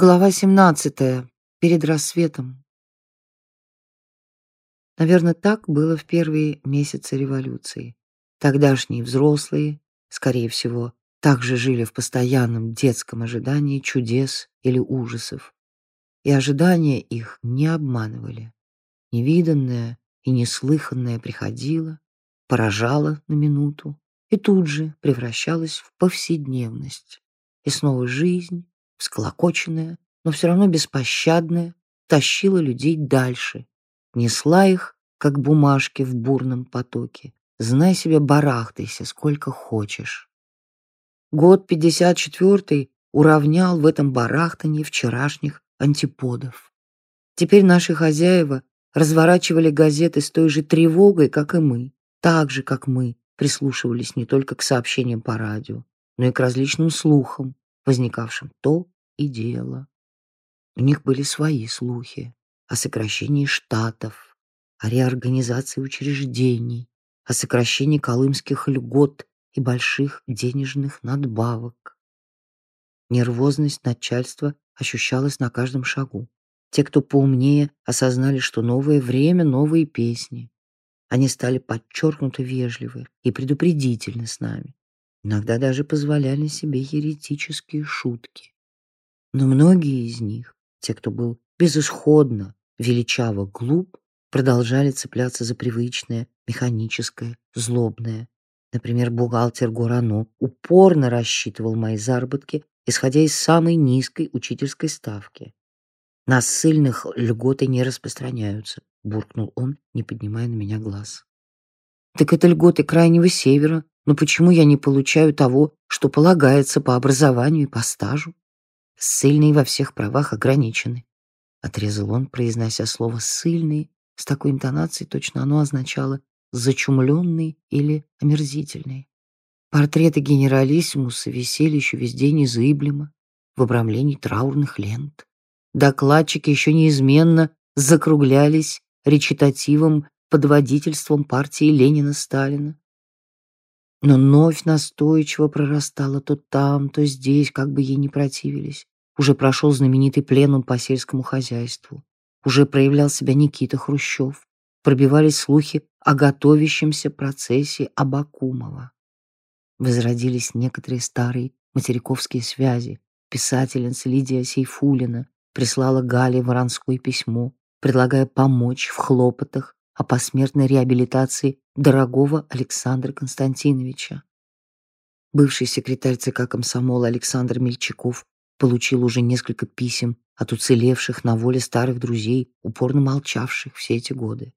Глава 17. Перед рассветом. Наверное, так было в первые месяцы революции. Тогдашние взрослые, скорее всего, также жили в постоянном детском ожидании чудес или ужасов. И ожидания их не обманывали. Невиданное и неслыханное приходило, поражало на минуту и тут же превращалось в повседневность. И снова жизнь, всколокоченная, но все равно беспощадная, тащила людей дальше, несла их, как бумажки в бурном потоке. Знай себе, барахтайся, сколько хочешь. Год 54-й уравнял в этом барахтании вчерашних антиподов. Теперь наши хозяева разворачивали газеты с той же тревогой, как и мы, так же, как мы, прислушивались не только к сообщениям по радио, но и к различным слухам, возникавшим то и дело. У них были свои слухи о сокращении штатов, о реорганизации учреждений, о сокращении колымских льгот и больших денежных надбавок. Нервозность начальства ощущалась на каждом шагу. Те, кто поумнее, осознали, что новое время — новые песни. Они стали подчеркнуто вежливы и предупредительны с нами. Иногда даже позволяли себе еретические шутки. Но многие из них, те, кто был безысходно, величаво глуп, продолжали цепляться за привычное, механическое, злобное. Например, бухгалтер Гурано упорно рассчитывал мои заработки, исходя из самой низкой учительской ставки. «На ссыльных льготы не распространяются», — буркнул он, не поднимая на меня глаз. «Так это льготы Крайнего Севера, но почему я не получаю того, что полагается по образованию и по стажу? Ссыльные во всех правах ограничены. Отрезал он, произнося слово «ссыльный» с такой интонацией, точно оно означало «зачумленный» или «омерзительный». Портреты генералиссимуса висели еще весь день незыблемо в обрамлении траурных лент. Докладчики еще неизменно закруглялись речитативом под водительством партии Ленина-Сталина. Но новь настойчиво прорастала то там, то здесь, как бы ей не противились. Уже прошел знаменитый пленум по сельскому хозяйству. Уже проявлял себя Никита Хрущев. Пробивались слухи о готовящемся процессе Абакумова. Возродились некоторые старые материковские связи. Писательница Лидия Сейфулина прислала Гале Воронской письмо, предлагая помочь в хлопотах о посмертной реабилитации дорогого Александра Константиновича. Бывший секретарь ЦК комсомола Александр Мельчаков получил уже несколько писем от уцелевших на воле старых друзей, упорно молчавших все эти годы.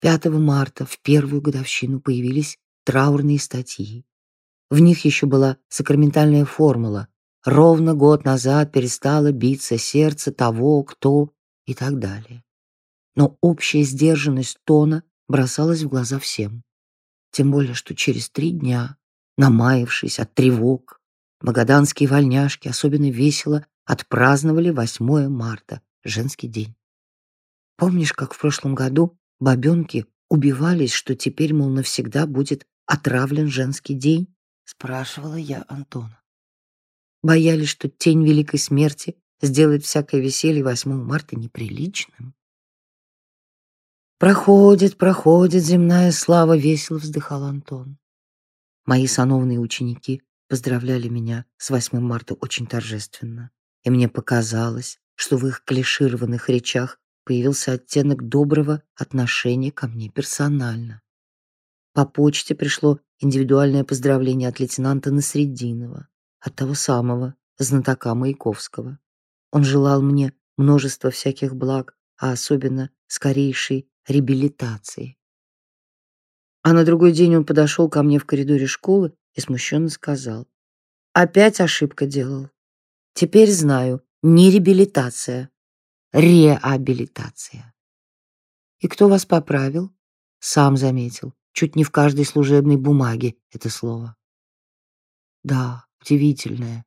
5 марта, в первую годовщину, появились траурные статьи. В них еще была сакраментальная формула «Ровно год назад перестало биться сердце того, кто...» и так далее но общая сдержанность тона бросалась в глаза всем. Тем более, что через три дня, намаявшись от тревог, магаданские вольняшки особенно весело отпраздновали 8 марта, женский день. Помнишь, как в прошлом году бабенки убивались, что теперь, мол, навсегда будет отравлен женский день? Спрашивала я Антона. Боялись, что тень великой смерти сделает всякое веселье 8 марта неприличным. «Проходит, проходит земная слава», — весело вздыхал Антон. Мои сановные ученики поздравляли меня с 8 марта очень торжественно, и мне показалось, что в их клишированных речах появился оттенок доброго отношения ко мне персонально. По почте пришло индивидуальное поздравление от лейтенанта Насреддинова, от того самого знатока Маяковского. Он желал мне множества всяких благ, а особенно скорейшей реабилитации. А на другой день он подошел ко мне в коридоре школы и смущенно сказал. Опять ошибка делал. Теперь знаю, не реабилитация, реабилитация. И кто вас поправил? Сам заметил. Чуть не в каждой служебной бумаге это слово. Да, удивительное,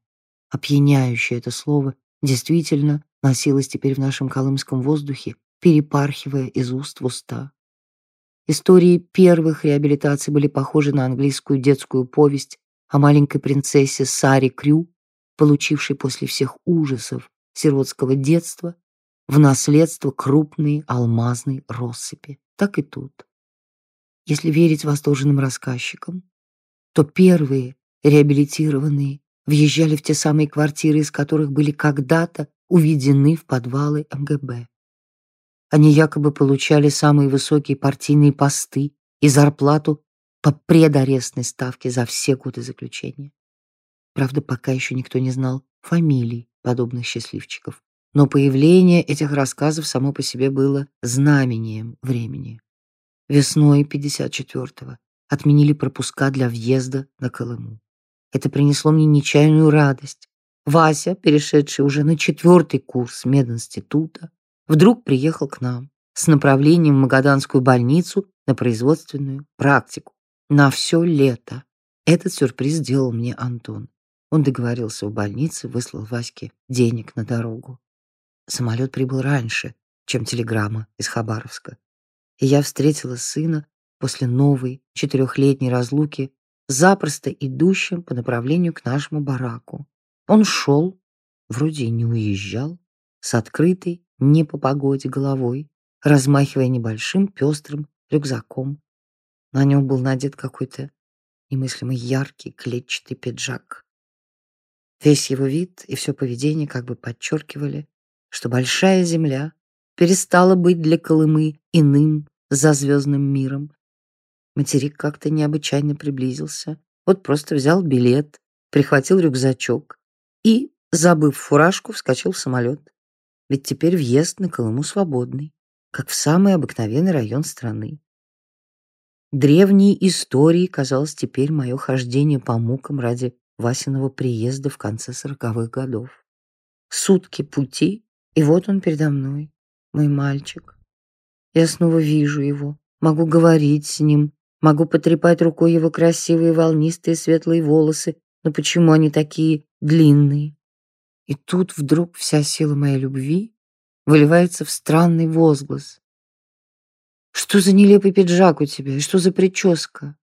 опьяняющее это слово действительно носилось теперь в нашем колымском воздухе перепархивая из уст в уста. Истории первых реабилитаций были похожи на английскую детскую повесть о маленькой принцессе Саре Крю, получивший после всех ужасов сиротского детства в наследство крупные алмазные россыпи. Так и тут. Если верить восторженным рассказчикам, то первые реабилитированные въезжали в те самые квартиры, из которых были когда-то уведены в подвалы МГБ. Они якобы получали самые высокие партийные посты и зарплату по предарестной ставке за все годы заключения. Правда, пока еще никто не знал фамилий подобных счастливчиков. Но появление этих рассказов само по себе было знамением времени. Весной 54-го отменили пропуска для въезда на Колыму. Это принесло мне нечаянную радость. Вася, перешедший уже на четвертый курс мединститута, вдруг приехал к нам с направлением в Магаданскую больницу на производственную практику на все лето. Этот сюрприз сделал мне Антон. Он договорился в больнице, выслал Ваське денег на дорогу. Самолет прибыл раньше, чем телеграмма из Хабаровска. И я встретила сына после новой четырехлетней разлуки запросто идущим по направлению к нашему бараку. Он шел, вроде и не уезжал, с открытой, не по погоде головой, размахивая небольшим пестрым рюкзаком. На нем был надет какой-то немыслимый яркий клетчатый пиджак. Весь его вид и все поведение как бы подчеркивали, что большая земля перестала быть для Колымы иным зазвездным миром. Материк как-то необычайно приблизился. Вот просто взял билет, прихватил рюкзачок и, забыв фуражку, вскочил в самолет. Ведь теперь въезд на Колыму свободный, как в самый обыкновенный район страны. Древней историей казалось теперь мое хождение по мукам ради Васиного приезда в конце сороковых годов. Сутки пути, и вот он передо мной, мой мальчик. Я снова вижу его, могу говорить с ним, могу потрепать рукой его красивые волнистые светлые волосы, но почему они такие длинные? И тут вдруг вся сила моей любви выливается в странный возглас. Что за нелепый пиджак у тебя? Что за прическа?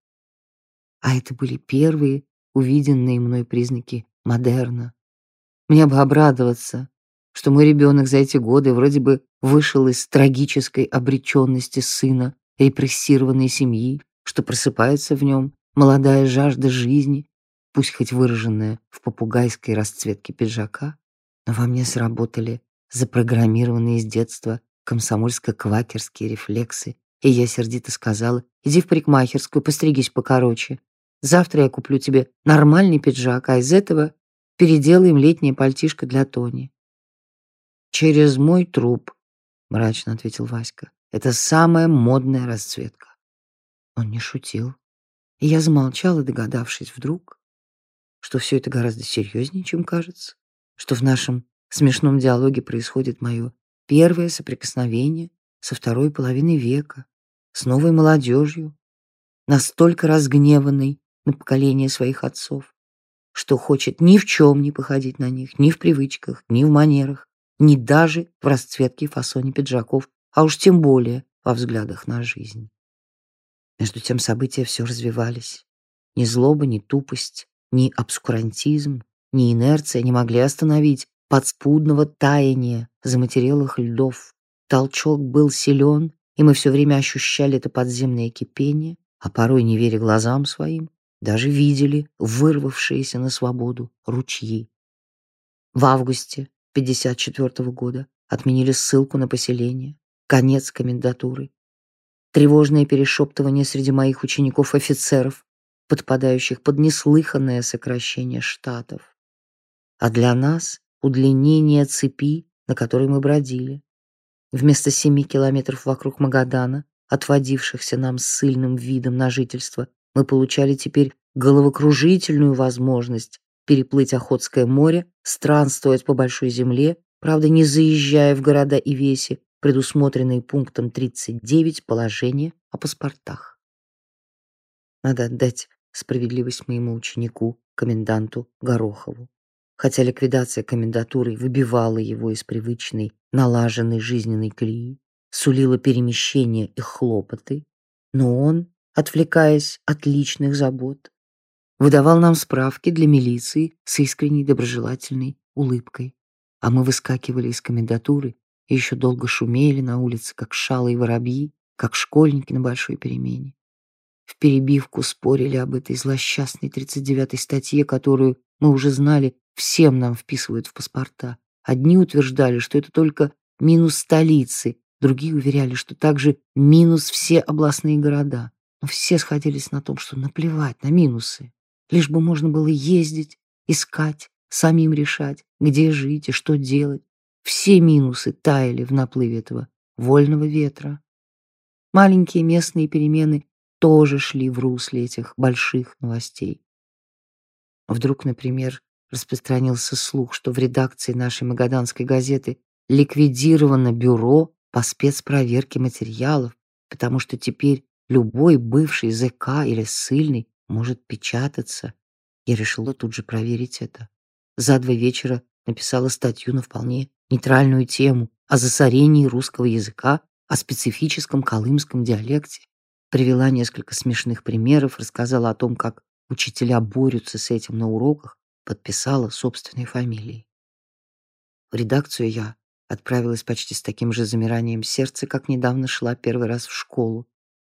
А это были первые увиденные мной признаки модерна. Мне бы обрадоваться, что мой ребенок за эти годы вроде бы вышел из трагической обреченности сына репрессированной семьи, что просыпается в нем молодая жажда жизни, пусть хоть выраженная в попугайской расцветке пиджака, во мне сработали запрограммированные с детства комсомольско-квакерские рефлексы, и я сердито сказала, иди в парикмахерскую, постригись покороче. Завтра я куплю тебе нормальный пиджак, а из этого переделаем летнее пальтишко для Тони. Через мой труп, мрачно ответил Васька. Это самая модная расцветка. Он не шутил. И я замолчала, догадавшись вдруг, что все это гораздо серьезнее, чем кажется, что в нашем смешном диалоге происходит мое Первое соприкосновение со второй половиной века, с новой молодежью, настолько разгневанной на поколение своих отцов, что хочет ни в чем не походить на них, ни в привычках, ни в манерах, ни даже в расцветке и фасоне пиджаков, а уж тем более во взглядах на жизнь. Между тем события все развивались. Ни злоба, ни тупость, ни обскурантизм, ни инерция не могли остановить подспудного таяния заматерелых льдов. Толчок был силен, и мы все время ощущали это подземное кипение, а порой, не веря глазам своим, даже видели вырвавшиеся на свободу ручьи. В августе 54 года отменили ссылку на поселение, конец комендатуры. Тревожное перешептывание среди моих учеников-офицеров, подпадающих под неслыханное сокращение штатов. А для нас удлинение цепи, на которой мы бродили. Вместо семи километров вокруг Магадана, отводившихся нам с сильным видом на жительство, мы получали теперь головокружительную возможность переплыть Охотское море, странствовать по большой земле, правда, не заезжая в города и веси, предусмотренные пунктом 39 положения о паспортах. Надо отдать справедливость моему ученику, коменданту Горохову хотя ликвидация комендатуры выбивала его из привычной, налаженной жизненной колеи, сулила перемещение и хлопоты, но он, отвлекаясь от личных забот, выдавал нам справки для милиции с искренней доброжелательной улыбкой. А мы выскакивали из комендатуры и еще долго шумели на улице, как шалые воробьи, как школьники на большой перемене. В перебивку спорили об этой злосчастной 39-й статье, которую мы уже знали, всем нам вписывают в паспорта. Одни утверждали, что это только минус столицы, другие уверяли, что также минус все областные города. Но все сходились на том, что наплевать на минусы. Лишь бы можно было ездить, искать, самим решать, где жить и что делать. Все минусы таяли в наплыве этого вольного ветра. Маленькие местные перемены тоже шли в русле этих больших новостей. Вдруг, например, распространился слух, что в редакции нашей магаданской газеты ликвидировано бюро по спецпроверке материалов, потому что теперь любой бывший ЗК или ссыльный может печататься. Я решила тут же проверить это. За два вечера написала статью на вполне нейтральную тему о засорении русского языка, о специфическом колымском диалекте. Привела несколько смешных примеров, рассказала о том, как учителя борются с этим на уроках, подписала собственной фамилией. В редакцию я отправилась почти с таким же замиранием сердца, как недавно шла первый раз в школу.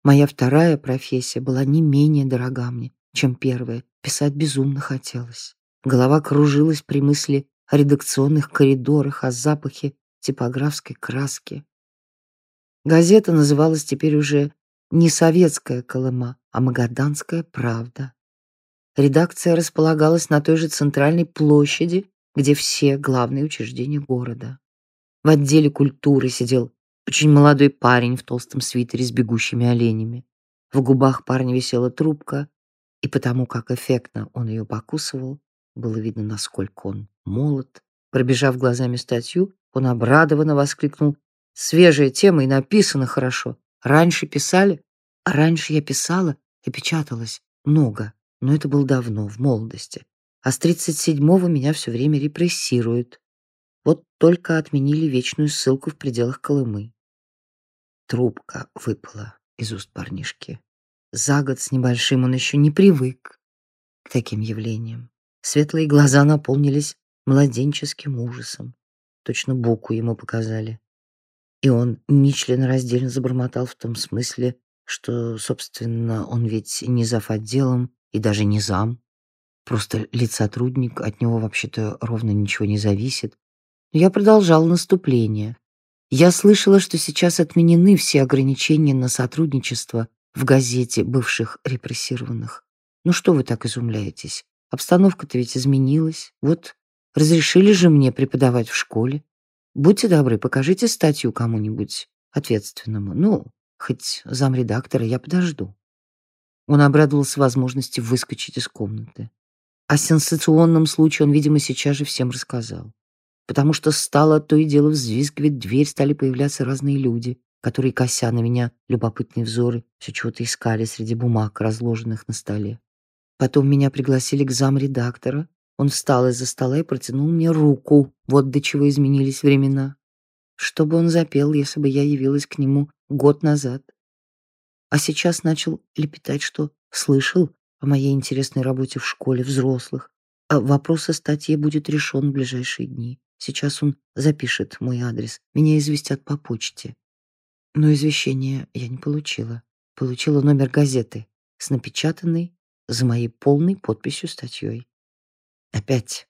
Моя вторая профессия была не менее дорога мне, чем первая. Писать безумно хотелось. Голова кружилась при мысли о редакционных коридорах, о запахе типографской краски. Газета называлась теперь уже не «Советская Колыма», а «Магаданская правда». Редакция располагалась на той же центральной площади, где все главные учреждения города. В отделе культуры сидел очень молодой парень в толстом свитере с бегущими оленями. В губах парня висела трубка, и потому как эффектно он ее покусывал, было видно, насколько он молод. Пробежав глазами статью, он обрадованно воскликнул «Свежая тема и написано хорошо. Раньше писали?» «А раньше я писала и печаталась много, но это было давно, в молодости. А с 37-го меня все время репрессируют. Вот только отменили вечную ссылку в пределах Колымы. Трубка выпала из уст парнишки. За год с небольшим он еще не привык к таким явлениям. Светлые глаза наполнились младенческим ужасом. Точно боку ему показали. И он нечленораздельно забормотал в том смысле, что, собственно, он ведь не зав. отделом и даже не зам. Просто лицотрудник, от него вообще-то ровно ничего не зависит. Я продолжал наступление. Я слышала, что сейчас отменены все ограничения на сотрудничество в газете бывших репрессированных. Ну что вы так изумляетесь? Обстановка-то ведь изменилась. Вот разрешили же мне преподавать в школе. Будьте добры, покажите статью кому-нибудь ответственному. Ну, хоть замредактора я подожду. Он обрадовался возможности выскочить из комнаты. О сенсационном случае он, видимо, сейчас же всем рассказал потому что стало то и дело взвизгивать дверь, стали появляться разные люди, которые, кося на меня любопытные взоры, все чего-то искали среди бумаг, разложенных на столе. Потом меня пригласили к замредактора. Он встал из-за стола и протянул мне руку. Вот до чего изменились времена. Что бы он запел, если бы я явилась к нему год назад? А сейчас начал лепетать, что слышал о моей интересной работе в школе взрослых, а вопрос о статье будет решен в ближайшие дни. Сейчас он запишет мой адрес. Меня известят по почте. Но извещения я не получила. Получила номер газеты с напечатанной за моей полной подписью статьей. Опять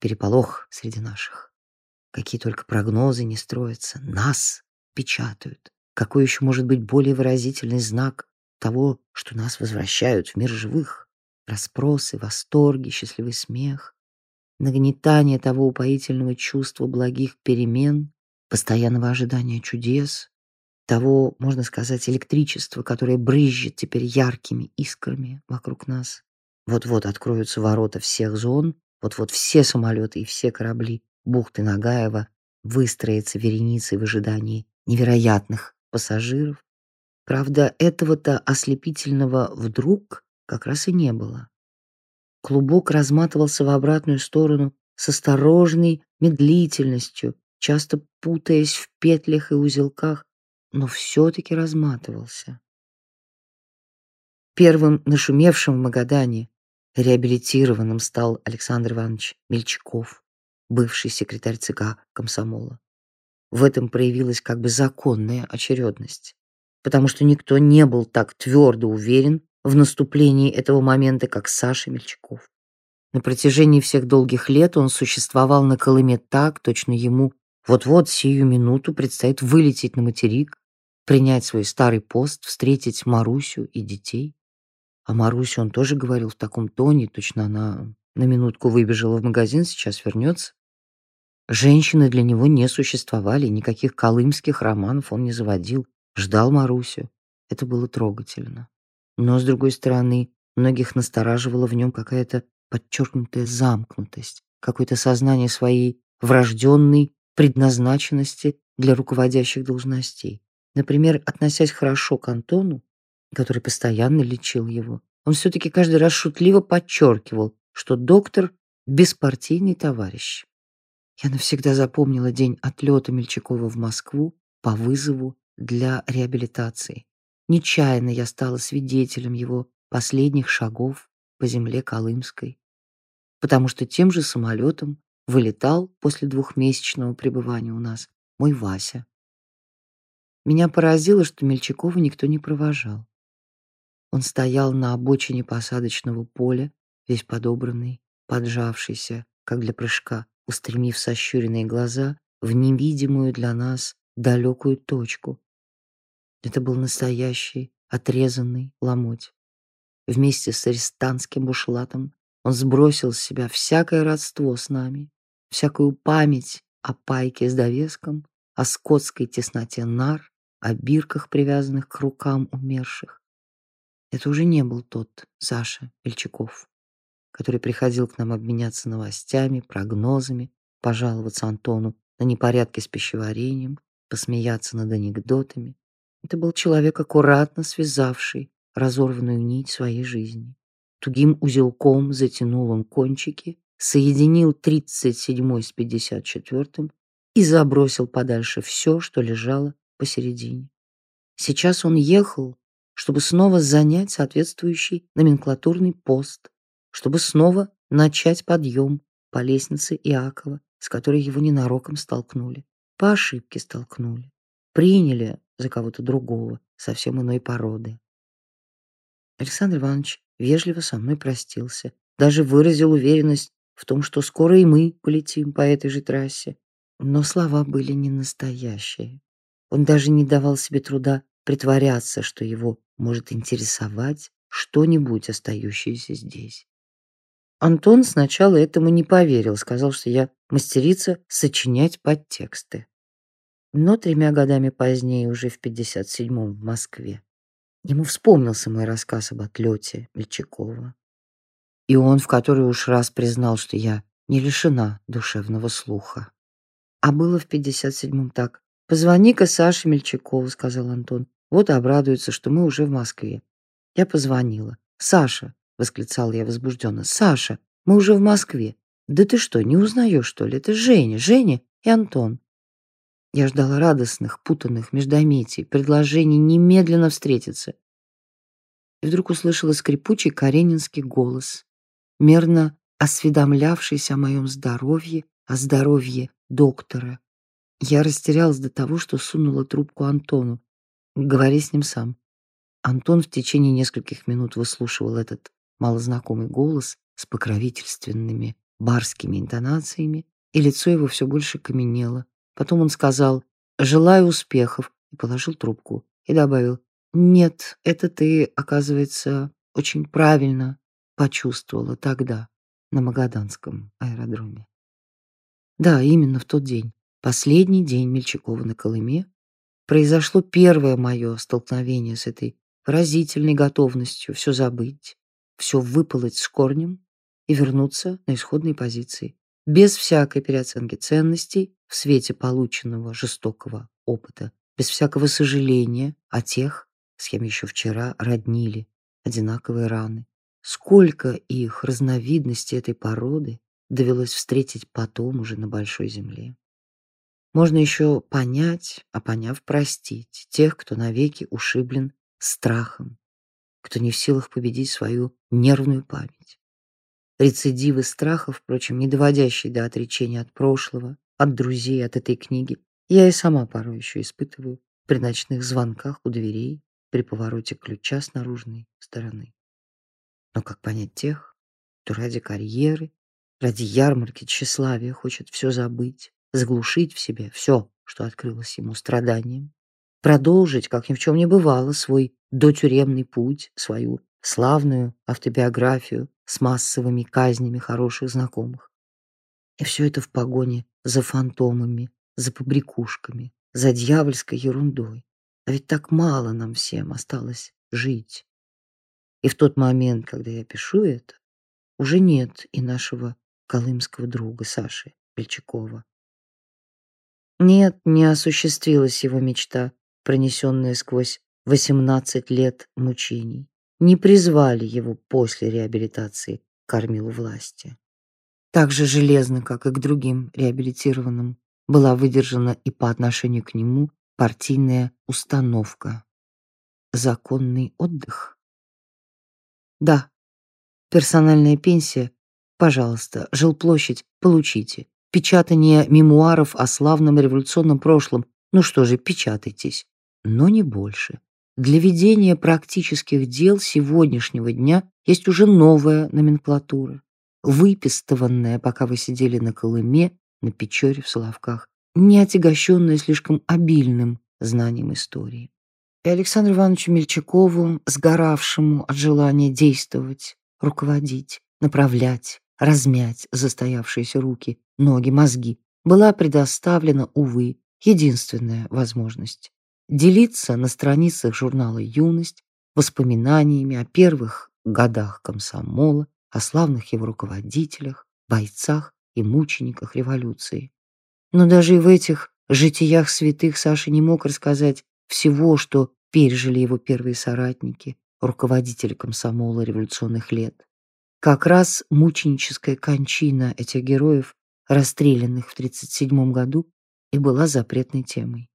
переполох среди наших. Какие только прогнозы не строятся. Нас печатают. Какой еще может быть более выразительный знак того, что нас возвращают в мир живых? Распросы, восторги, счастливый смех нагнетание того упоительного чувства благих перемен, постоянного ожидания чудес, того, можно сказать, электричества, которое брызжет теперь яркими искрами вокруг нас. Вот-вот откроются ворота всех зон, вот-вот все самолеты и все корабли бухты Нагаева выстроятся вереницей в ожидании невероятных пассажиров. Правда, этого-то ослепительного вдруг как раз и не было. Клубок разматывался в обратную сторону с осторожной медлительностью, часто путаясь в петлях и узелках, но все-таки разматывался. Первым нашумевшим в Магадане реабилитированным стал Александр Иванович Мельчаков, бывший секретарь ЦК комсомола. В этом проявилась как бы законная очередность, потому что никто не был так твердо уверен в наступлении этого момента, как Саша Мельчаков. На протяжении всех долгих лет он существовал на Колыме так, точно ему вот-вот сию минуту предстоит вылететь на материк, принять свой старый пост, встретить Марусю и детей. А Марусе он тоже говорил в таком тоне, точно она на минутку выбежала в магазин, сейчас вернется. Женщины для него не существовали, никаких колымских романов он не заводил, ждал Марусю. Это было трогательно. Но, с другой стороны, многих настораживала в нем какая-то подчеркнутая замкнутость, какое-то сознание своей врожденной предназначенности для руководящих должностей. Например, относясь хорошо к Антону, который постоянно лечил его, он все-таки каждый раз шутливо подчеркивал, что доктор — беспартийный товарищ. Я навсегда запомнила день отлета Мельчакова в Москву по вызову для реабилитации. Нечаянно я стала свидетелем его последних шагов по земле Колымской, потому что тем же самолетом вылетал после двухмесячного пребывания у нас мой Вася. Меня поразило, что Мельчакова никто не провожал. Он стоял на обочине посадочного поля, весь подобранный, поджавшийся, как для прыжка, устремив сощуренные глаза в невидимую для нас далекую точку. Это был настоящий отрезанный ломоть. Вместе с арестантским бушлатом он сбросил с себя всякое родство с нами, всякую память о пайке с довеском, о скотской тесноте нар, о бирках, привязанных к рукам умерших. Это уже не был тот Саша Пельчаков который приходил к нам обменяться новостями, прогнозами, пожаловаться Антону на непорядки с пищеварением, посмеяться над анекдотами. Это был человек, аккуратно связавший разорванную нить своей жизни. Тугим узелком затянул он кончики, соединил 37 с 54 и забросил подальше все, что лежало посередине. Сейчас он ехал, чтобы снова занять соответствующий номенклатурный пост, чтобы снова начать подъем по лестнице Иакова, с которой его ненароком столкнули. По ошибке столкнули. Приняли за кого-то другого, совсем иной породы. Александр Иванович вежливо со мной простился, даже выразил уверенность в том, что скоро и мы полетим по этой же трассе. Но слова были не настоящие. Он даже не давал себе труда притворяться, что его может интересовать что-нибудь, остающееся здесь. Антон сначала этому не поверил, сказал, что я мастерица сочинять подтексты. Но тремя годами позднее, уже в 57-м в Москве, ему вспомнился мой рассказ об отлете Мельчакова. И он в который уж раз признал, что я не лишена душевного слуха. А было в 57-м так. «Позвони-ка Саше Мельчакову», — сказал Антон. «Вот обрадуется, что мы уже в Москве». Я позвонила. «Саша, восклицал я возбужденно. Саша, мы уже в Москве. Да ты что, не узнаешь, что ли? Это Женя, Женя и Антон. Я ждала радостных, путанных междометий, предложений немедленно встретиться. И вдруг услышала скрипучий каренинский голос, мерно осведомлявшийся о моем здоровье, о здоровье доктора. Я растерялась до того, что сунула трубку Антону. Говори с ним сам. Антон в течение нескольких минут выслушивал этот малознакомый голос с покровительственными барскими интонациями, и лицо его все больше каменело. Потом он сказал «Желаю успехов» и положил трубку, и добавил «Нет, это ты, оказывается, очень правильно почувствовала тогда на Магаданском аэродроме». Да, именно в тот день, последний день Мельчакова на Колыме, произошло первое мое столкновение с этой поразительной готовностью все забыть, все выпалоть с корнем и вернуться на исходные позиции, без всякой переоценки ценностей в свете полученного жестокого опыта, без всякого сожаления о тех, с кем еще вчера роднили одинаковые раны. Сколько их разновидностей этой породы довелось встретить потом уже на большой земле. Можно еще понять, а поняв простить тех, кто навеки ушиблен страхом кто не в силах победить свою нервную память. Рецидивы страхов, впрочем, не доводящие до отречения от прошлого, от друзей, от этой книги, я и сама порой еще испытываю при ночных звонках у дверей, при повороте ключа с наружной стороны. Но как понять тех, кто ради карьеры, ради ярмарки тщеславия хочет все забыть, заглушить в себе все, что открылось ему страданием, продолжить, как ни в чем не бывало, свой дотюремный путь, свою славную автобиографию с массовыми казнями хороших знакомых. И все это в погоне за фантомами, за побрякушками, за дьявольской ерундой. А ведь так мало нам всем осталось жить. И в тот момент, когда я пишу это, уже нет и нашего колымского друга Саши Бельчакова. Нет, не осуществилась его мечта, пронесенная сквозь 18 лет мучений. Не призвали его после реабилитации к кормилу власти. Так же железно, как и к другим реабилитированным, была выдержана и по отношению к нему партийная установка. Законный отдых. Да, персональная пенсия, пожалуйста, жилплощадь, получите. Печатание мемуаров о славном революционном прошлом. Ну что же, печатайтесь. Но не больше. Для ведения практических дел сегодняшнего дня есть уже новая номенклатура, выпистыванная, пока вы сидели на Колыме, на Печоре, в Соловках, не отягощенная слишком обильным знанием истории. И Александру Ивановичу Мельчакову, сгоравшему от желания действовать, руководить, направлять, размять застоявшиеся руки, ноги, мозги, была предоставлена, увы, единственная возможность делиться на страницах журнала «Юность» воспоминаниями о первых годах комсомола, о славных его руководителях, бойцах и мучениках революции. Но даже и в этих житиях святых Саша не мог рассказать всего, что пережили его первые соратники, руководители комсомола революционных лет. Как раз мученическая кончина этих героев, расстрелянных в 1937 году, и была запретной темой.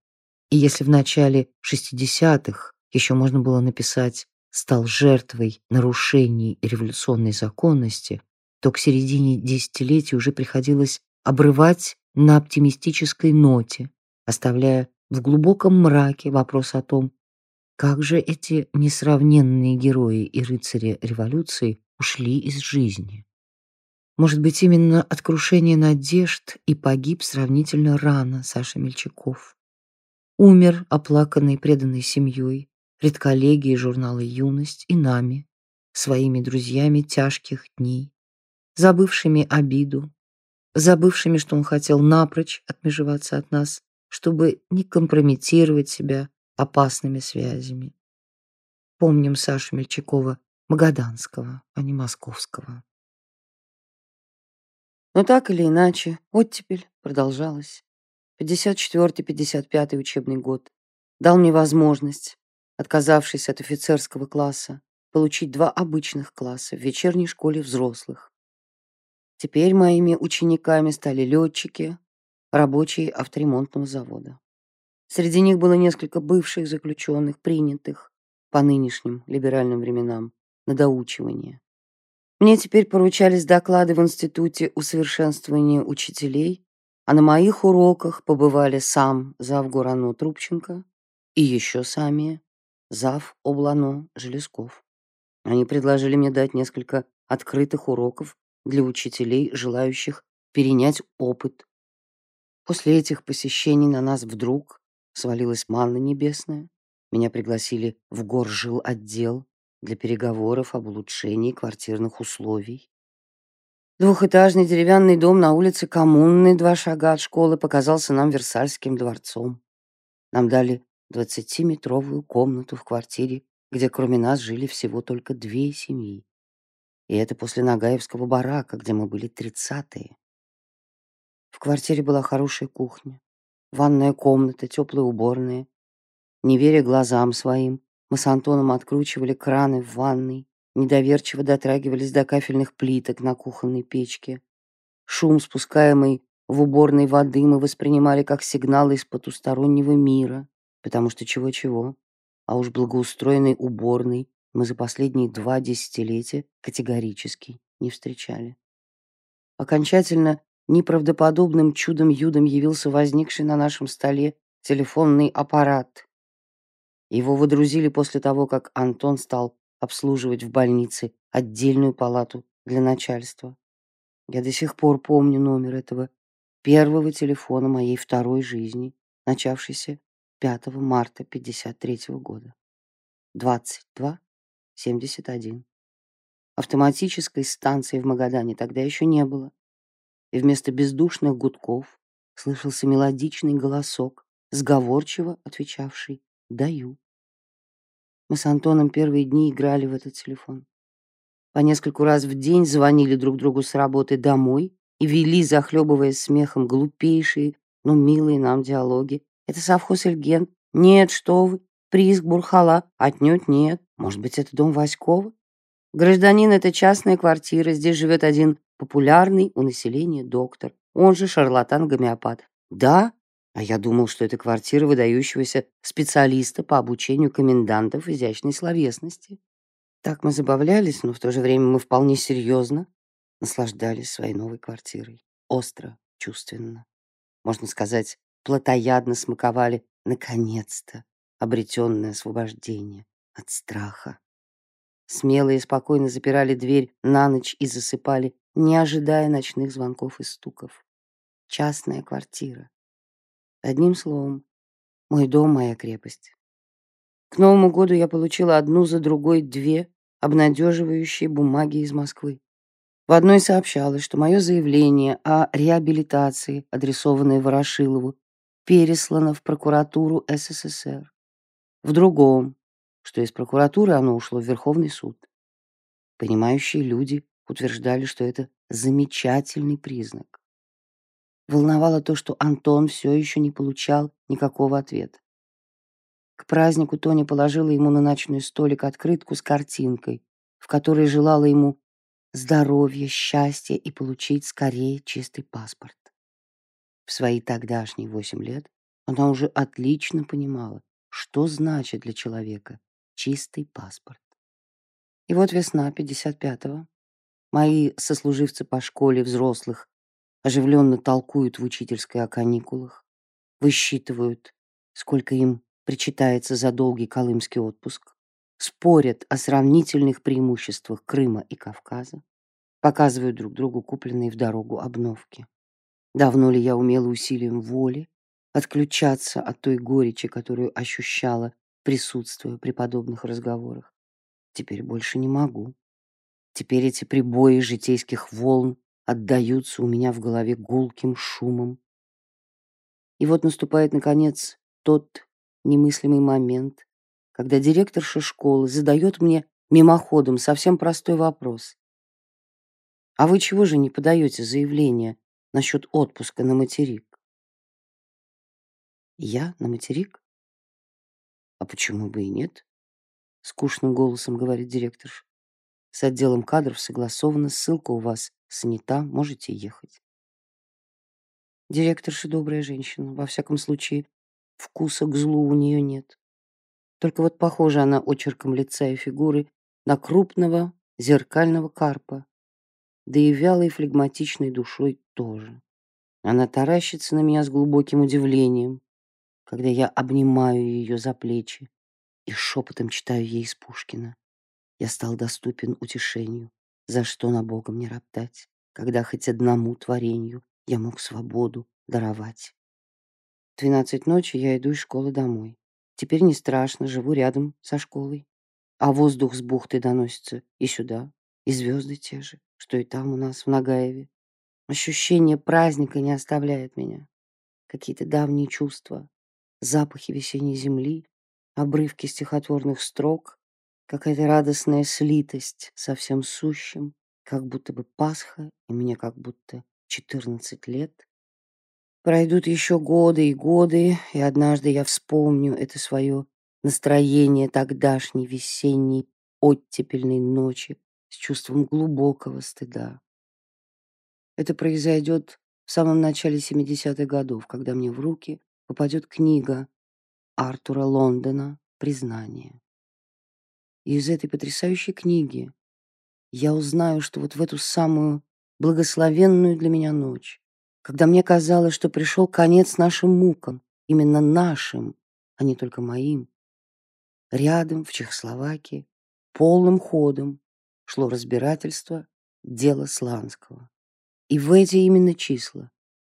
И если в начале 60-х еще можно было написать «стал жертвой нарушений революционной законности», то к середине десятилетия уже приходилось обрывать на оптимистической ноте, оставляя в глубоком мраке вопрос о том, как же эти несравненные герои и рыцари революции ушли из жизни. Может быть, именно от крушения надежд и погиб сравнительно рано Саша Мельчаков. Умер оплаканный преданной семьей, редколлегией журнала «Юность» и нами, своими друзьями тяжких дней, забывшими обиду, забывшими, что он хотел напрочь отмежеваться от нас, чтобы не компрометировать себя опасными связями. Помним Сашу Мельчакова Магаданского, а не Московского. Но так или иначе, оттепель продолжалась. 54-55 учебный год дал мне возможность, отказавшись от офицерского класса, получить два обычных класса в вечерней школе взрослых. Теперь моими учениками стали летчики, рабочие авторемонтного завода. Среди них было несколько бывших заключенных, принятых по нынешним либеральным временам на доучивание. Мне теперь поручались доклады в Институте усовершенствования учителей, а на моих уроках побывали сам зав Гурано Трубченко и еще сами зав Облано Железков. Они предложили мне дать несколько открытых уроков для учителей, желающих перенять опыт. После этих посещений на нас вдруг свалилась манна небесная. Меня пригласили в горжил отдел для переговоров об улучшении квартирных условий. Двухэтажный деревянный дом на улице Коммунной, два шага от школы, показался нам Версальским дворцом. Нам дали двадцатиметровую комнату в квартире, где кроме нас жили всего только две семьи. И это после Нагаевского барака, где мы были тридцатые. В квартире была хорошая кухня, ванная комната, теплая уборная. Не веря глазам своим, мы с Антоном откручивали краны в ванной, недоверчиво дотрагивались до кафельных плиток на кухонной печке. Шум, спускаемый в уборной воды, мы воспринимали как сигнал из потустороннего мира, потому что чего-чего, а уж благоустроенной уборной мы за последние два десятилетия категорически не встречали. Окончательно неправдоподобным чудом-юдом явился возникший на нашем столе телефонный аппарат. Его водрузили после того, как Антон стал обслуживать в больнице отдельную палату для начальства. Я до сих пор помню номер этого первого телефона моей второй жизни, начавшейся 5 марта 53 года. 22-71. Автоматической станции в Магадане тогда еще не было. И вместо бездушных гудков слышался мелодичный голосок, сговорчиво отвечавший «даю». Мы с Антоном первые дни играли в этот телефон. По нескольку раз в день звонили друг другу с работы домой и вели, захлебываясь смехом, глупейшие, но милые нам диалоги. «Это совхоз Эльген?» «Нет, что вы! Прииск Бурхала?» «Отнюдь нет. Может быть, это дом Васькова?» «Гражданин — это частная квартира. Здесь живет один популярный у населения доктор. Он же шарлатан-гомеопат». «Да? А я думал, что это квартира выдающегося специалиста по обучению комендантов изящной словесности. Так мы забавлялись, но в то же время мы вполне серьезно наслаждались своей новой квартирой. Остро, чувственно. Можно сказать, плотоядно смаковали, наконец-то, обретенное освобождение от страха. Смело и спокойно запирали дверь на ночь и засыпали, не ожидая ночных звонков и стуков. Частная квартира. Одним словом, мой дом — моя крепость. К Новому году я получила одну за другой две обнадеживающие бумаги из Москвы. В одной сообщалось, что мое заявление о реабилитации, адресованное Ворошилову, переслано в прокуратуру СССР. В другом, что из прокуратуры оно ушло в Верховный суд. Понимающие люди утверждали, что это замечательный признак. Волновало то, что Антон все еще не получал никакого ответа. К празднику Тоня положила ему на ночной столик открытку с картинкой, в которой желала ему здоровья, счастья и получить скорее чистый паспорт. В свои тогдашние восемь лет она уже отлично понимала, что значит для человека чистый паспорт. И вот весна 55-го. Мои сослуживцы по школе взрослых оживленно толкуют в учительской о каникулах, высчитывают, сколько им причитается за долгий колымский отпуск, спорят о сравнительных преимуществах Крыма и Кавказа, показывают друг другу купленные в дорогу обновки. Давно ли я умела усилием воли отключаться от той горечи, которую ощущала, присутствуя при подобных разговорах? Теперь больше не могу. Теперь эти прибои житейских волн отдаются у меня в голове гулким шумом. И вот наступает, наконец, тот немыслимый момент, когда директорша школы задает мне мимоходом совсем простой вопрос. «А вы чего же не подаете заявление насчет отпуска на материк?» «Я на материк?» «А почему бы и нет?» — скучным голосом говорит директорша. «С отделом кадров согласована, ссылка у вас снята, можете ехать. Директорша добрая женщина, во всяком случае, вкуса к злу у нее нет. Только вот похожа она очерком лица и фигуры на крупного зеркального карпа, да и вялой флегматичной душой тоже. Она таращится на меня с глубоким удивлением, когда я обнимаю ее за плечи и шепотом читаю ей из Пушкина. Я стал доступен утешению. За что на Бога мне роптать, когда хоть одному творению я мог свободу даровать? В двенадцать ночи я иду из школы домой. Теперь не страшно, живу рядом со школой. А воздух с бухты доносится и сюда, и звезды те же, что и там у нас, в Нагаеве. Ощущение праздника не оставляет меня. Какие-то давние чувства, запахи весенней земли, обрывки стихотворных строк, Какая-то радостная слитость со всем сущим, как будто бы Пасха, и мне как будто 14 лет. Пройдут еще годы и годы, и однажды я вспомню это свое настроение тогдашней весенней оттепельной ночи с чувством глубокого стыда. Это произойдет в самом начале 70-х годов, когда мне в руки попадет книга Артура Лондона «Признание». И из этой потрясающей книги я узнаю, что вот в эту самую благословенную для меня ночь, когда мне казалось, что пришел конец нашим мукам, именно нашим, а не только моим, рядом в Чехословакии полным ходом шло разбирательство дела Сланского. И в эти именно числа,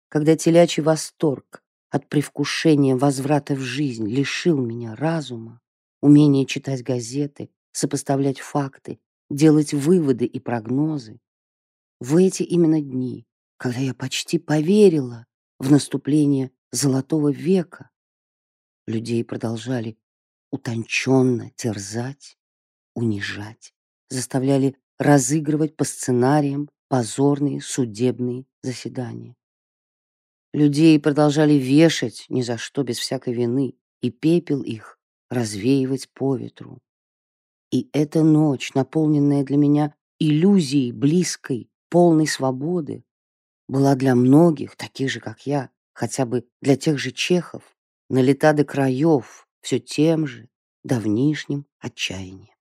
когда телячий восторг от привкушения возврата в жизнь лишил меня разума, умения читать газеты, сопоставлять факты, делать выводы и прогнозы, в эти именно дни, когда я почти поверила в наступление золотого века, людей продолжали утонченно терзать, унижать, заставляли разыгрывать по сценариям позорные судебные заседания. Людей продолжали вешать ни за что без всякой вины, и пепел их развеивать по ветру. И эта ночь, наполненная для меня иллюзией близкой, полной свободы, была для многих, таких же, как я, хотя бы для тех же чехов, налета до краев, все тем же давнишним отчаянием.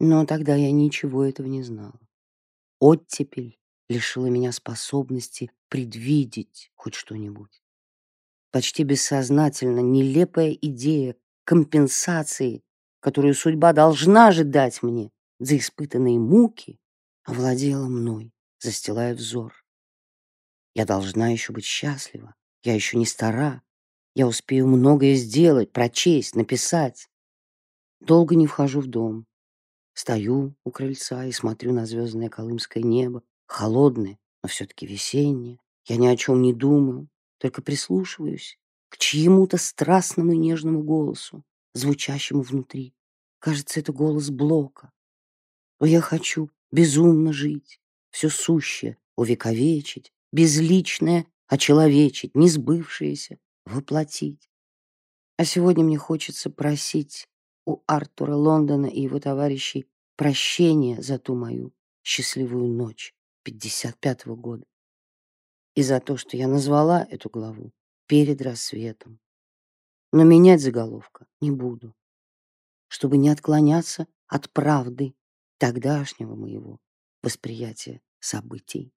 Но тогда я ничего этого не знала. Оттепель лишила меня способности предвидеть хоть что-нибудь. Почти бессознательно нелепая идея компенсации, которую судьба должна же дать мне за испытанные муки, овладела мной, застилая взор. Я должна еще быть счастлива, я еще не стара, я успею многое сделать, прочесть, написать. Долго не вхожу в дом. Стою у крыльца и смотрю на звездное колымское небо, холодное, но все-таки весеннее. Я ни о чем не думаю, только прислушиваюсь к чьему-то страстному и нежному голосу, звучащему внутри. Кажется, это голос Блока. Но я хочу безумно жить, все сущее увековечить, безличное очеловечить, несбывшееся воплотить. А сегодня мне хочется просить у Артура Лондона и его товарищей прощения за ту мою счастливую ночь 55-го года и за то, что я назвала эту главу перед рассветом. Но менять заголовка не буду, чтобы не отклоняться от правды тогдашнего моего восприятия событий.